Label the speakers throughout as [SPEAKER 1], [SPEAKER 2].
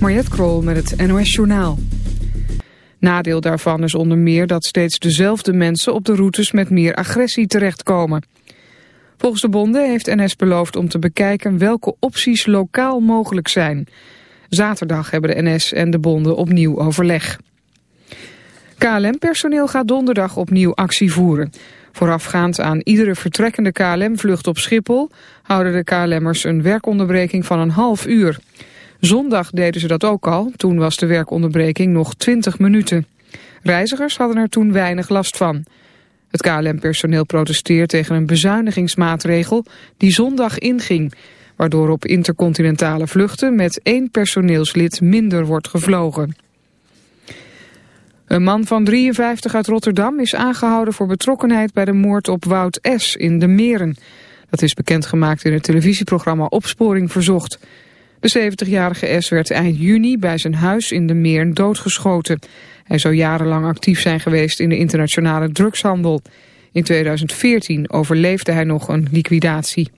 [SPEAKER 1] Mariette Krol met het NOS Journaal. Nadeel daarvan is onder meer dat steeds dezelfde mensen op de routes met meer agressie terechtkomen. Volgens de bonden heeft NS beloofd om te bekijken welke opties lokaal mogelijk zijn. Zaterdag hebben de NS en de bonden opnieuw overleg. KLM-personeel gaat donderdag opnieuw actie voeren. Voorafgaand aan iedere vertrekkende KLM-vlucht op Schiphol... houden de KLM'ers een werkonderbreking van een half uur. Zondag deden ze dat ook al, toen was de werkonderbreking nog 20 minuten. Reizigers hadden er toen weinig last van. Het KLM-personeel protesteert tegen een bezuinigingsmaatregel die zondag inging... waardoor op intercontinentale vluchten met één personeelslid minder wordt gevlogen. Een man van 53 uit Rotterdam is aangehouden voor betrokkenheid bij de moord op Wout S. in de Meren. Dat is bekendgemaakt in het televisieprogramma Opsporing Verzocht. De 70-jarige S werd eind juni bij zijn huis in de Meren doodgeschoten. Hij zou jarenlang actief zijn geweest in de internationale drugshandel. In 2014 overleefde hij nog een liquidatie.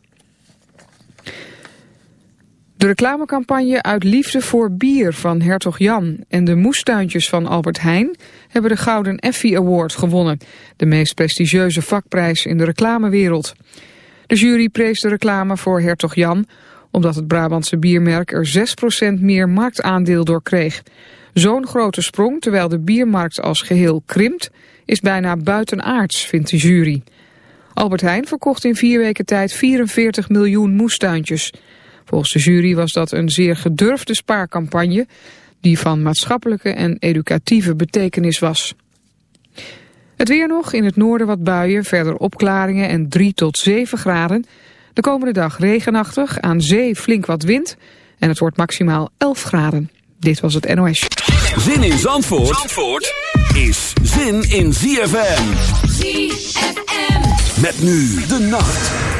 [SPEAKER 1] De reclamecampagne Uit Liefde voor Bier van Hertog Jan en de moestuintjes van Albert Heijn hebben de Gouden Effie Award gewonnen, de meest prestigieuze vakprijs in de reclamewereld. De jury prees de reclame voor Hertog Jan omdat het Brabantse biermerk er 6% meer marktaandeel door kreeg. Zo'n grote sprong, terwijl de biermarkt als geheel krimpt, is bijna buitenaards, vindt de jury. Albert Heijn verkocht in vier weken tijd 44 miljoen moestuintjes. Volgens de jury was dat een zeer gedurfde spaarcampagne die van maatschappelijke en educatieve betekenis was. Het weer nog, in het noorden wat buien, verder opklaringen en 3 tot 7 graden. De komende dag regenachtig, aan zee flink wat wind en het wordt maximaal 11 graden. Dit was het NOS.
[SPEAKER 2] Zin in Zandvoort, Zandvoort is zin in ZFM. ZFM. Met nu de nacht.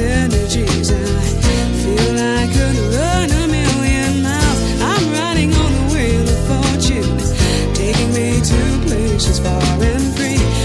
[SPEAKER 3] I feel I could run a million miles. I'm riding on the wheel of fortune, taking me to places far and free.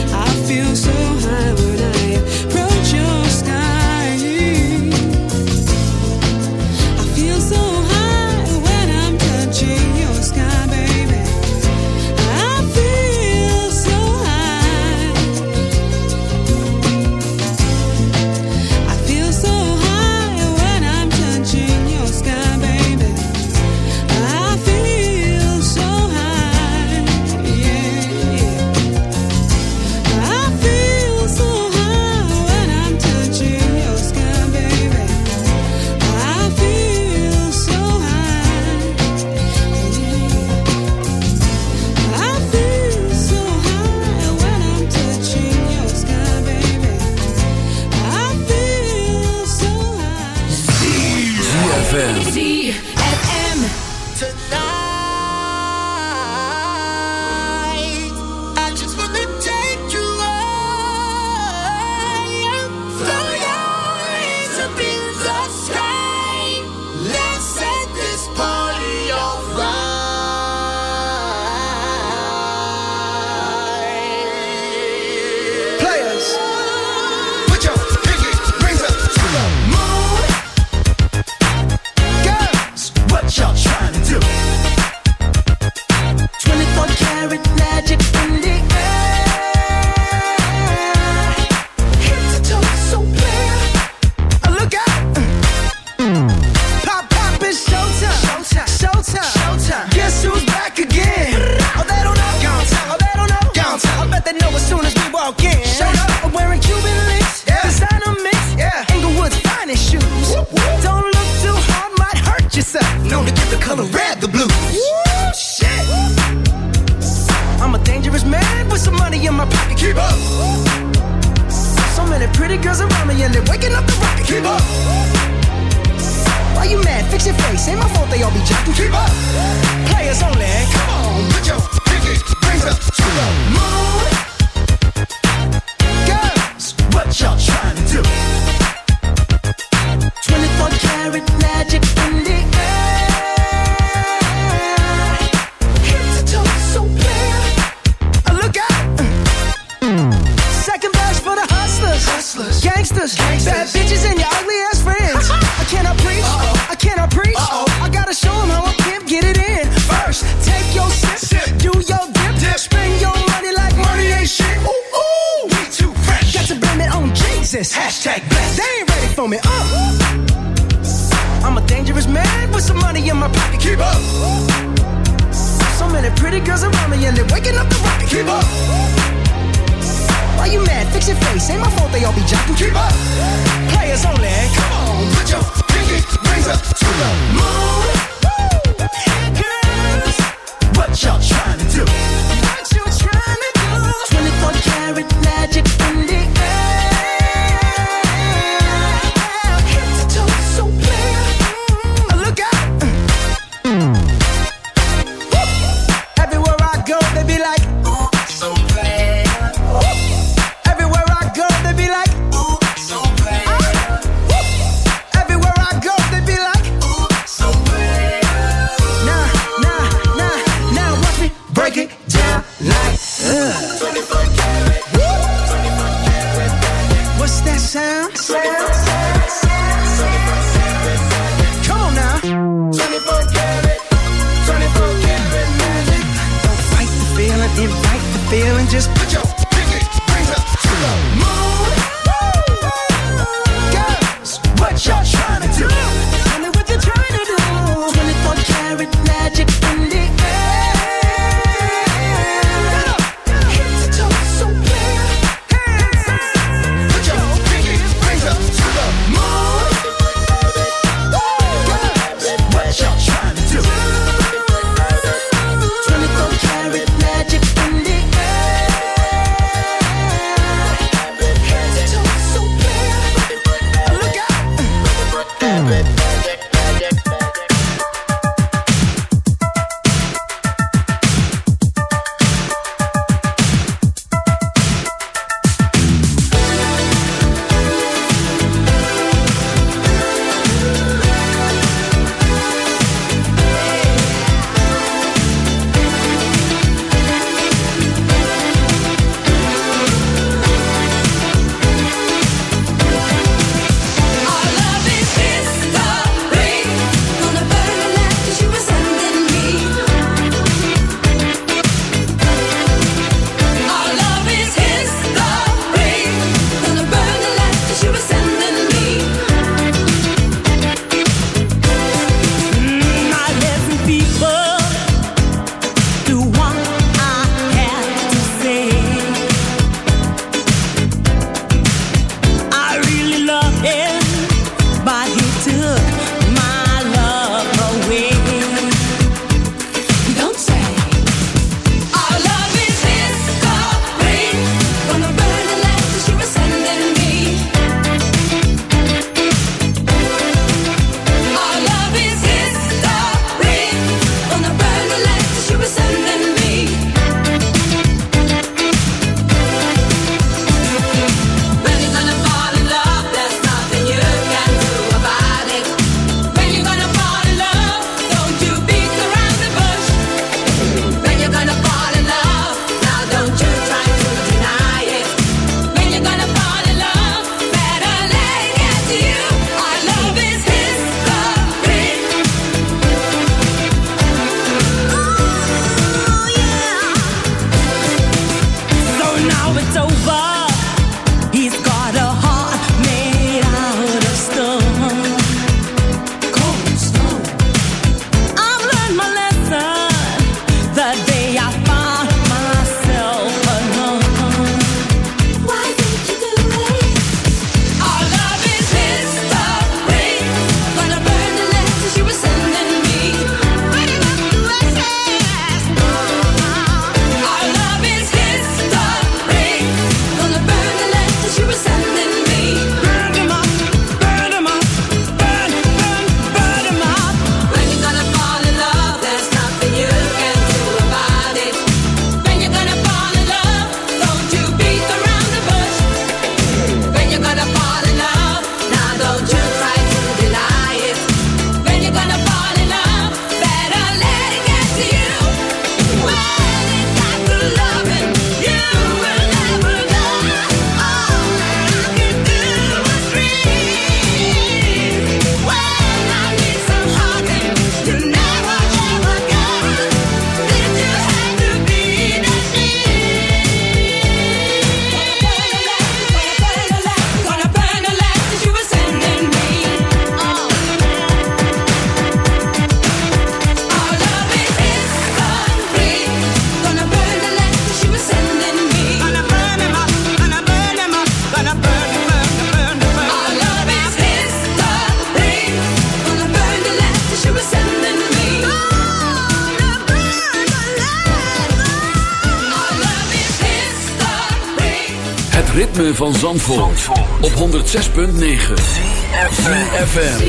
[SPEAKER 2] ritme van Zandvoort, Zandvoort. op 106.9 CFFM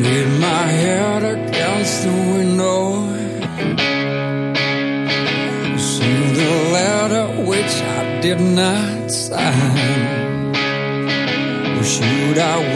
[SPEAKER 4] Lean my head against the window See the letter which I did not sign. Should I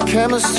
[SPEAKER 5] chemistry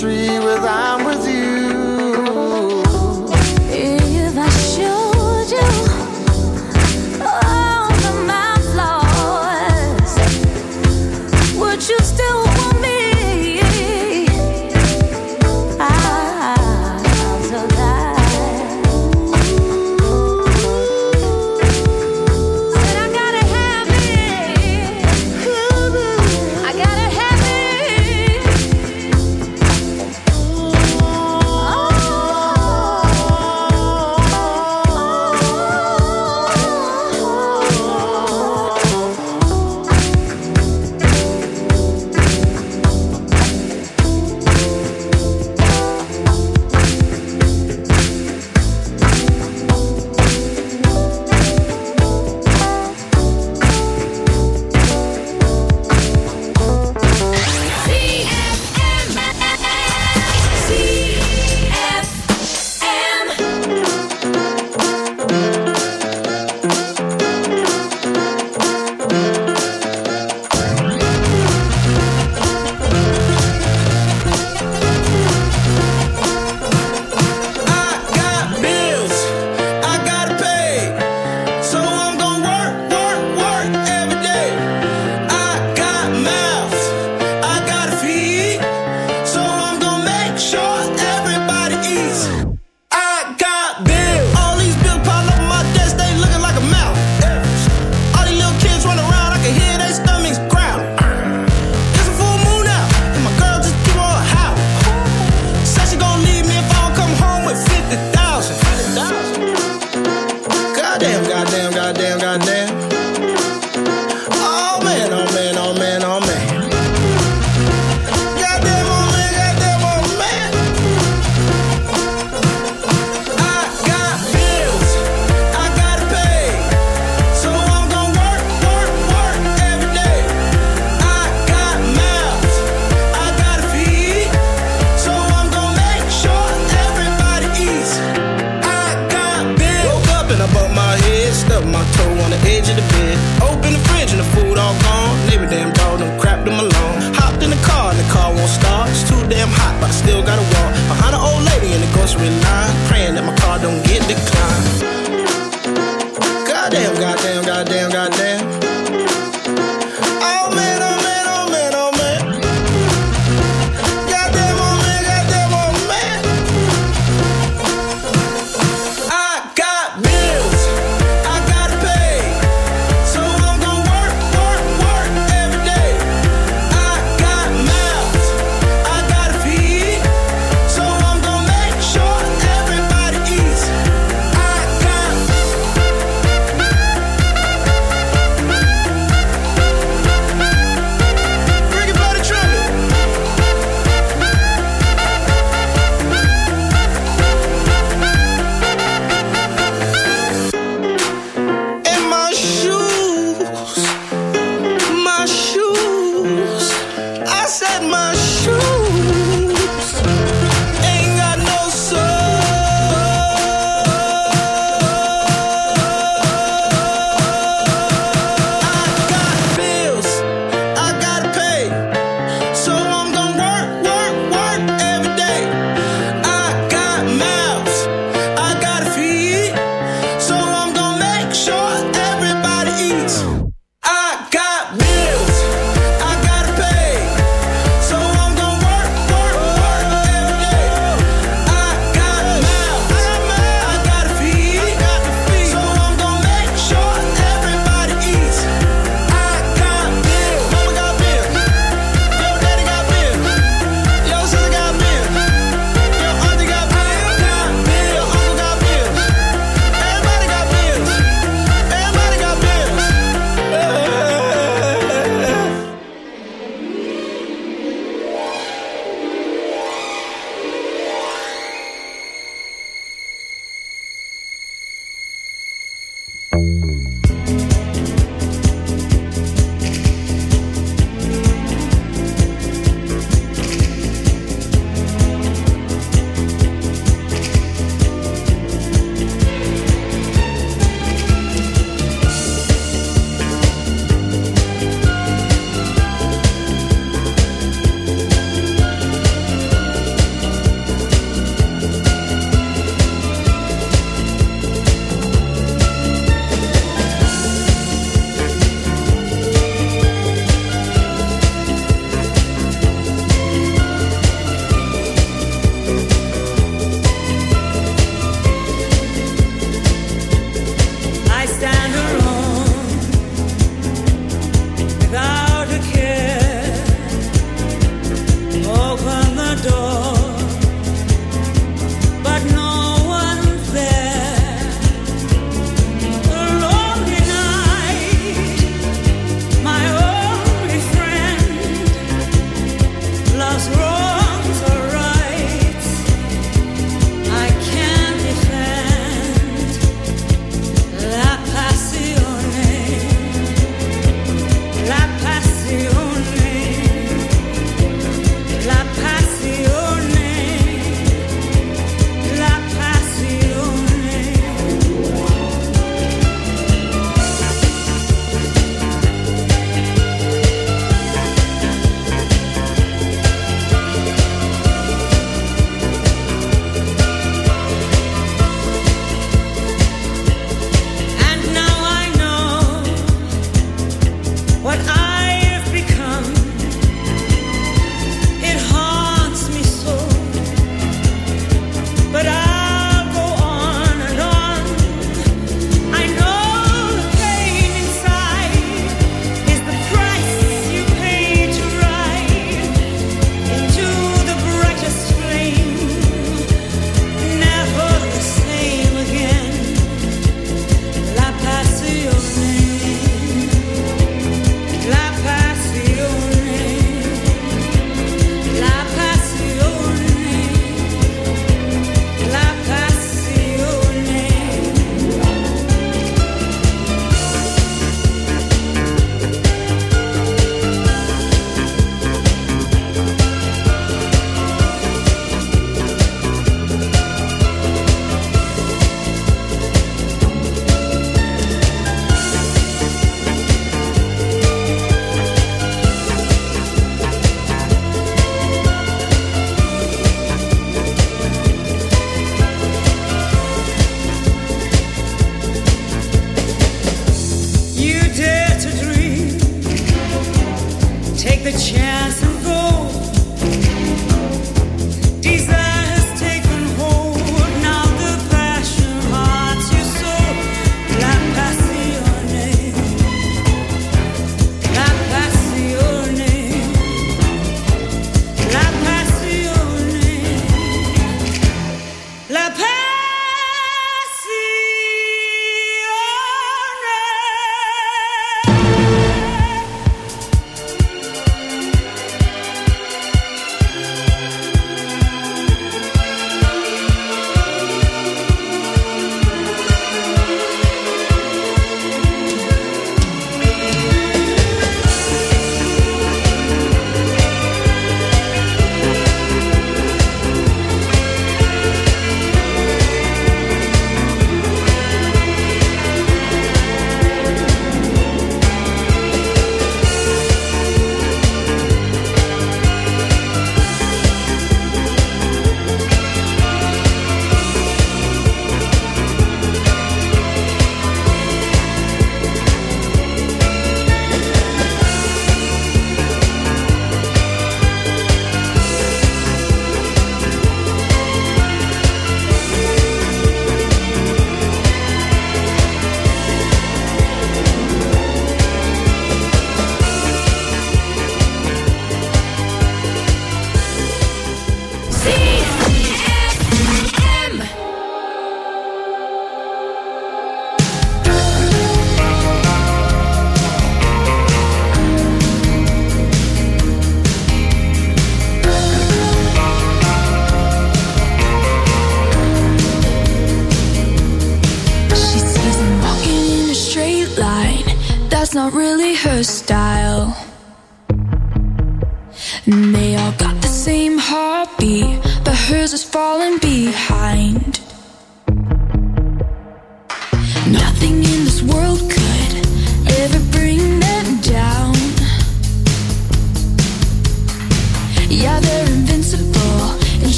[SPEAKER 5] the chance and
[SPEAKER 6] go.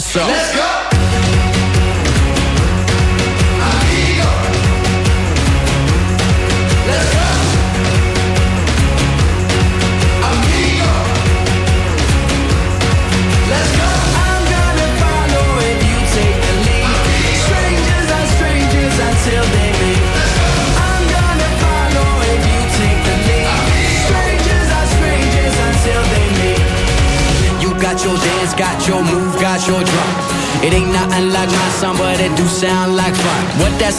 [SPEAKER 7] Let's go.